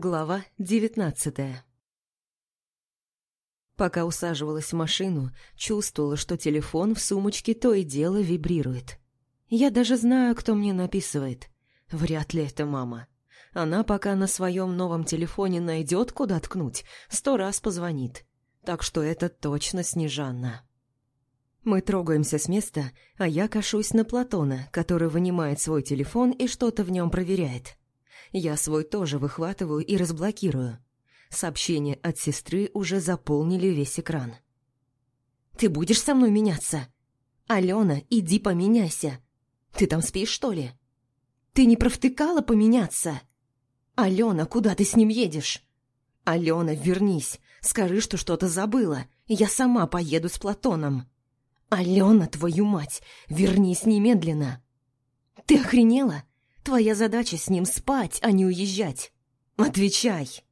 Глава девятнадцатая Пока усаживалась в машину, чувствовала, что телефон в сумочке то и дело вибрирует. Я даже знаю, кто мне написывает. Вряд ли это мама. Она пока на своем новом телефоне найдет, куда ткнуть, сто раз позвонит. Так что это точно Снежанна. Мы трогаемся с места, а я кашусь на Платона, который вынимает свой телефон и что-то в нем проверяет. Я свой тоже выхватываю и разблокирую. Сообщения от сестры уже заполнили весь экран. «Ты будешь со мной меняться? Алена, иди поменяйся. Ты там спишь, что ли? Ты не провтыкала поменяться? Алена, куда ты с ним едешь? Алена, вернись, скажи, что что-то забыла, я сама поеду с Платоном. Алена, твою мать, вернись немедленно. Ты охренела? Твоя задача с ним спать, а не уезжать. Отвечай!»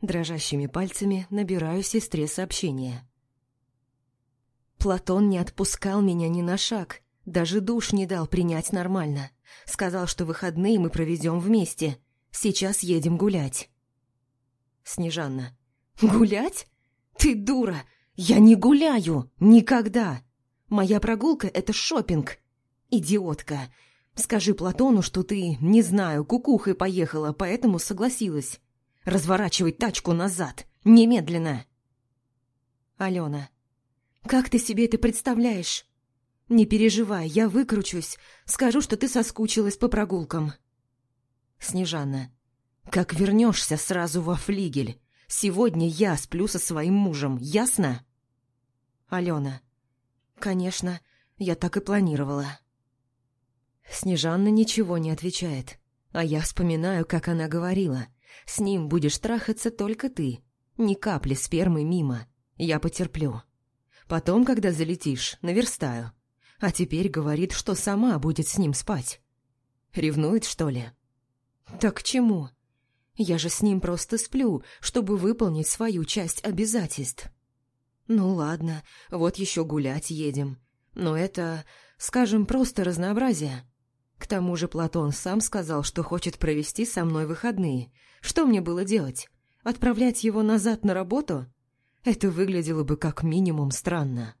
Дрожащими пальцами набираю сестре сообщение. Платон не отпускал меня ни на шаг, даже душ не дал принять нормально. Сказал, что выходные мы проведем вместе. Сейчас едем гулять. Снежанна. «Гулять? Ты дура! Я не гуляю! Никогда! Моя прогулка — это шопинг. Идиотка! Скажи Платону, что ты, не знаю, кукухой поехала, поэтому согласилась. Разворачивай тачку назад. Немедленно. Алена. Как ты себе это представляешь? Не переживай, я выкручусь. Скажу, что ты соскучилась по прогулкам. Снежана. Как вернешься сразу во флигель. Сегодня я сплю со своим мужем, ясно? Алена. Конечно, я так и планировала. Снежанна ничего не отвечает. А я вспоминаю, как она говорила. «С ним будешь трахаться только ты. Ни капли спермы мимо. Я потерплю. Потом, когда залетишь, наверстаю. А теперь говорит, что сама будет с ним спать. Ревнует, что ли? Так чему? Я же с ним просто сплю, чтобы выполнить свою часть обязательств. Ну ладно, вот еще гулять едем. Но это, скажем, просто разнообразие. К тому же Платон сам сказал, что хочет провести со мной выходные. Что мне было делать? Отправлять его назад на работу? Это выглядело бы как минимум странно.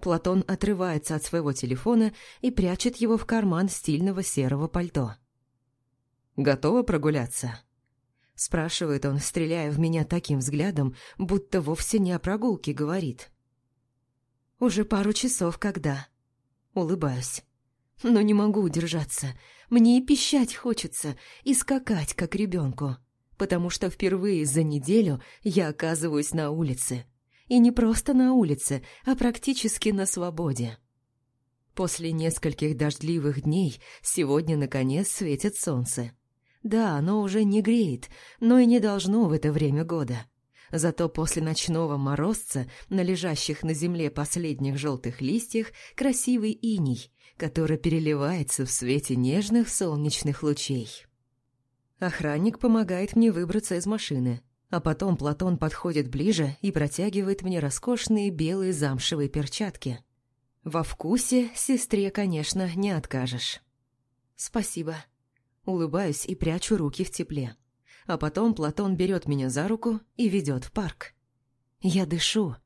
Платон отрывается от своего телефона и прячет его в карман стильного серого пальто. «Готова прогуляться?» Спрашивает он, стреляя в меня таким взглядом, будто вовсе не о прогулке говорит. «Уже пару часов когда?» Улыбаюсь. Но не могу удержаться. Мне и пищать хочется, и скакать, как ребенку. Потому что впервые за неделю я оказываюсь на улице. И не просто на улице, а практически на свободе. После нескольких дождливых дней сегодня, наконец, светит солнце. Да, оно уже не греет, но и не должно в это время года. Зато после ночного морозца на лежащих на земле последних желтых листьях красивый иней, который переливается в свете нежных солнечных лучей. Охранник помогает мне выбраться из машины, а потом Платон подходит ближе и протягивает мне роскошные белые замшевые перчатки. Во вкусе сестре, конечно, не откажешь. «Спасибо». Улыбаюсь и прячу руки в тепле. А потом Платон берет меня за руку и ведет в парк. Я дышу,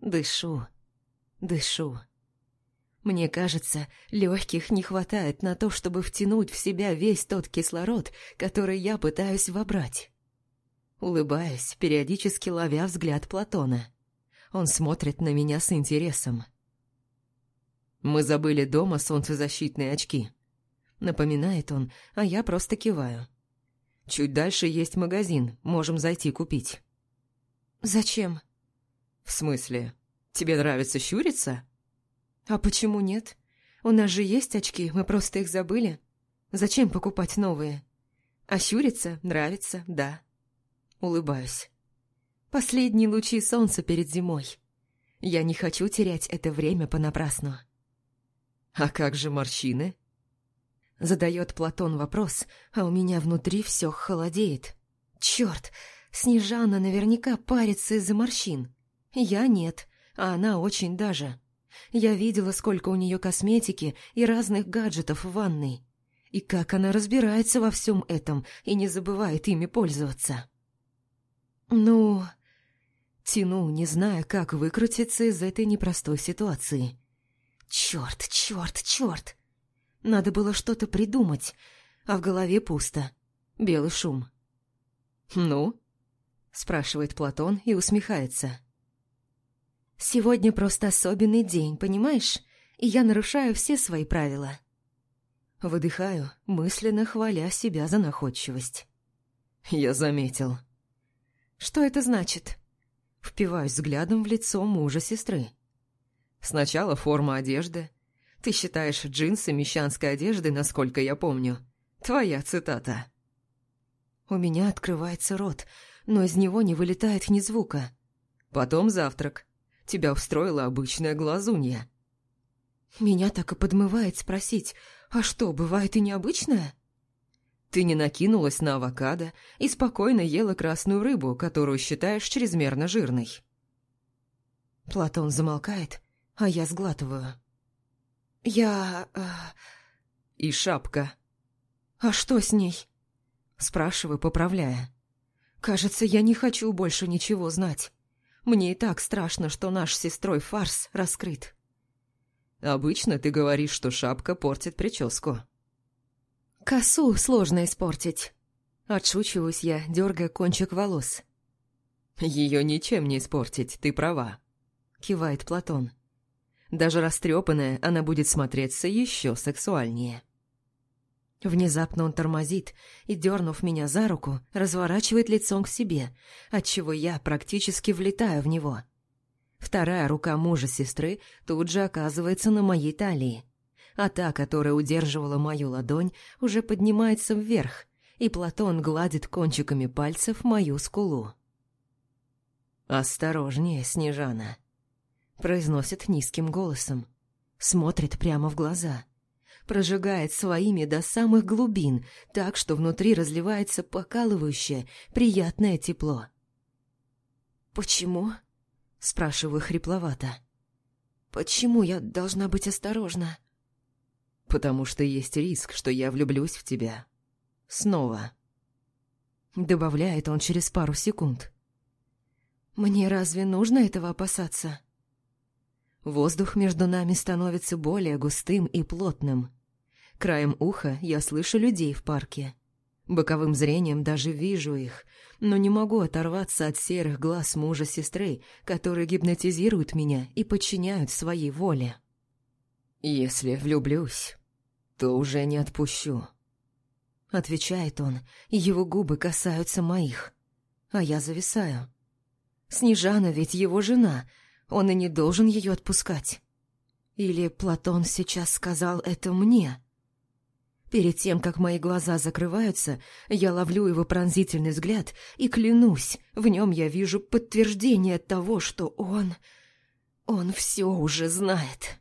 дышу, дышу. Мне кажется, легких не хватает на то, чтобы втянуть в себя весь тот кислород, который я пытаюсь вобрать. Улыбаюсь, периодически ловя взгляд Платона. Он смотрит на меня с интересом. «Мы забыли дома солнцезащитные очки», — напоминает он, а я просто киваю. Чуть дальше есть магазин, можем зайти купить». «Зачем?» «В смысле? Тебе нравится щуриться?» «А почему нет? У нас же есть очки, мы просто их забыли. Зачем покупать новые? А щуриться нравится, да». Улыбаюсь. «Последние лучи солнца перед зимой. Я не хочу терять это время понапрасну». «А как же морщины?» Задает Платон вопрос, а у меня внутри все холодеет. Черт, Снежана наверняка парится из-за морщин. Я нет, а она очень даже. Я видела, сколько у нее косметики и разных гаджетов в ванной. И как она разбирается во всем этом и не забывает ими пользоваться? Ну, тяну, не зная, как выкрутиться из этой непростой ситуации. Черт, черт, черт! Надо было что-то придумать, а в голове пусто. Белый шум. «Ну?» – спрашивает Платон и усмехается. «Сегодня просто особенный день, понимаешь? И я нарушаю все свои правила». Выдыхаю, мысленно хваля себя за находчивость. «Я заметил». «Что это значит?» Впиваюсь взглядом в лицо мужа сестры. «Сначала форма одежды. Ты считаешь джинсы мещанской одежды, насколько я помню. Твоя цитата». У меня открывается рот, но из него не вылетает ни звука. Потом завтрак. Тебя устроила обычная глазунья. Меня так и подмывает спросить, а что, бывает и необычное? Ты не накинулась на авокадо и спокойно ела красную рыбу, которую считаешь чрезмерно жирной. Платон замолкает, а я сглатываю. Я... Э... И шапка. А что с ней? Спрашиваю, поправляя. «Кажется, я не хочу больше ничего знать. Мне и так страшно, что наш с сестрой фарс раскрыт». «Обычно ты говоришь, что шапка портит прическу». «Косу сложно испортить». Отшучиваюсь я, дергая кончик волос. «Ее ничем не испортить, ты права», — кивает Платон. «Даже растрепанная она будет смотреться еще сексуальнее». Внезапно он тормозит и, дернув меня за руку, разворачивает лицом к себе, отчего я практически влетаю в него. Вторая рука мужа сестры тут же оказывается на моей талии, а та, которая удерживала мою ладонь, уже поднимается вверх, и Платон гладит кончиками пальцев мою скулу. «Осторожнее, Снежана», — произносит низким голосом, смотрит прямо в глаза — прожигает своими до самых глубин, так что внутри разливается покалывающее, приятное тепло. «Почему?» – спрашиваю хрипловато. «Почему я должна быть осторожна?» «Потому что есть риск, что я влюблюсь в тебя. Снова». Добавляет он через пару секунд. «Мне разве нужно этого опасаться?» Воздух между нами становится более густым и плотным. Краем уха я слышу людей в парке. Боковым зрением даже вижу их, но не могу оторваться от серых глаз мужа сестры, которые гипнотизируют меня и подчиняют своей воле. «Если влюблюсь, то уже не отпущу», — отвечает он, и его губы касаются моих, а я зависаю. Снежана ведь его жена, он и не должен ее отпускать. Или Платон сейчас сказал это мне?» Перед тем, как мои глаза закрываются, я ловлю его пронзительный взгляд и клянусь, в нем я вижу подтверждение того, что он... Он все уже знает.